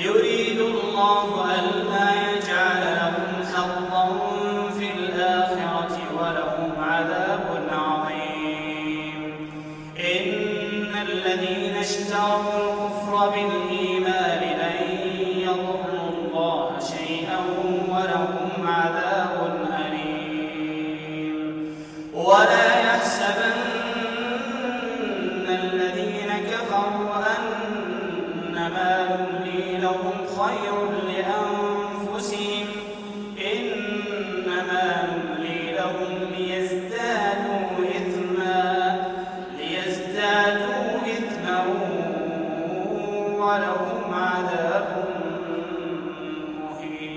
يريد الله ألا يجعل لهم حقا في الآخرة ولهم عذاب عظيم. إن الذين اشتروا الكفر بالإيمان الذين كفروا أنما نملي لهم خير لأنفسهم إنما نملي لهم ليزدادوا إثما ليزدادوا إثما ولهم عذاب مهين.